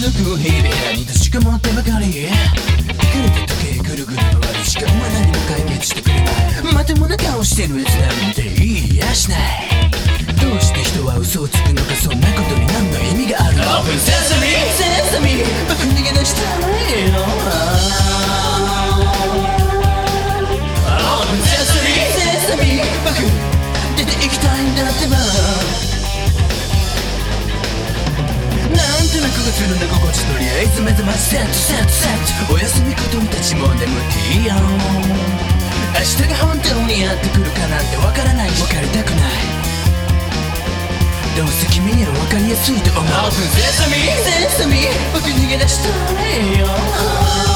続く日々部屋に確かもってばかり。くれて時計ぐるぐる回るしかも何も解決してくれないまともな顔してるやつなんていいやしないどうして人は嘘をつくのかそんなことに何の意味があるの Open Sesame Sesame 僕逃げ出したとなくがするんだ心地とりあえず目覚ましセットセットセットおやすみ子供たちも眠っていいよ明日が本当にやってくるかなんてわからない分かりたくないどうせ君には分かりやすいと思う Open Sesame Sesame 僕逃げ出したいよ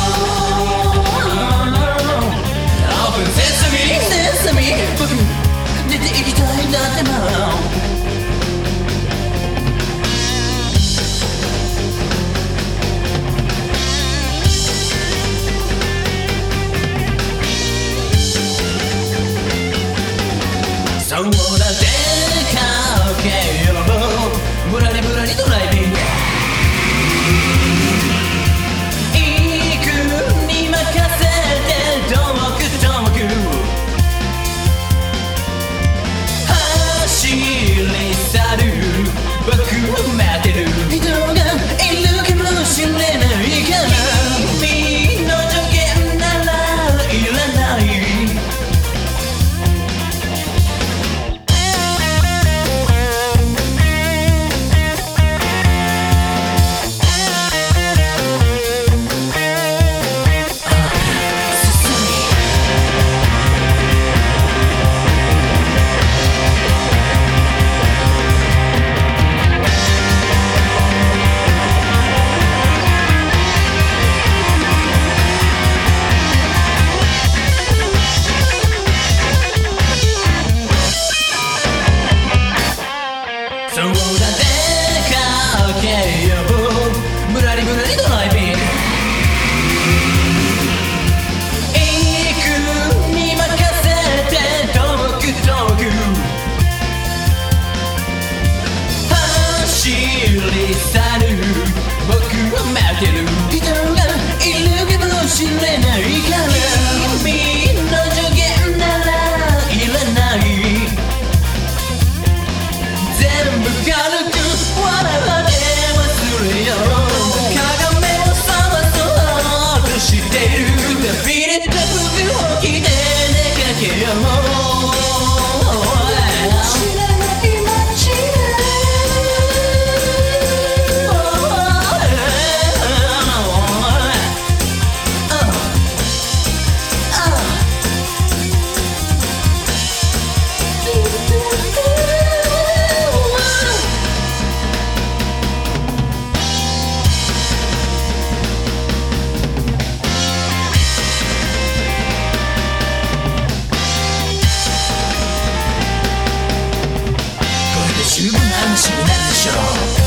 十分の話になるでしょう。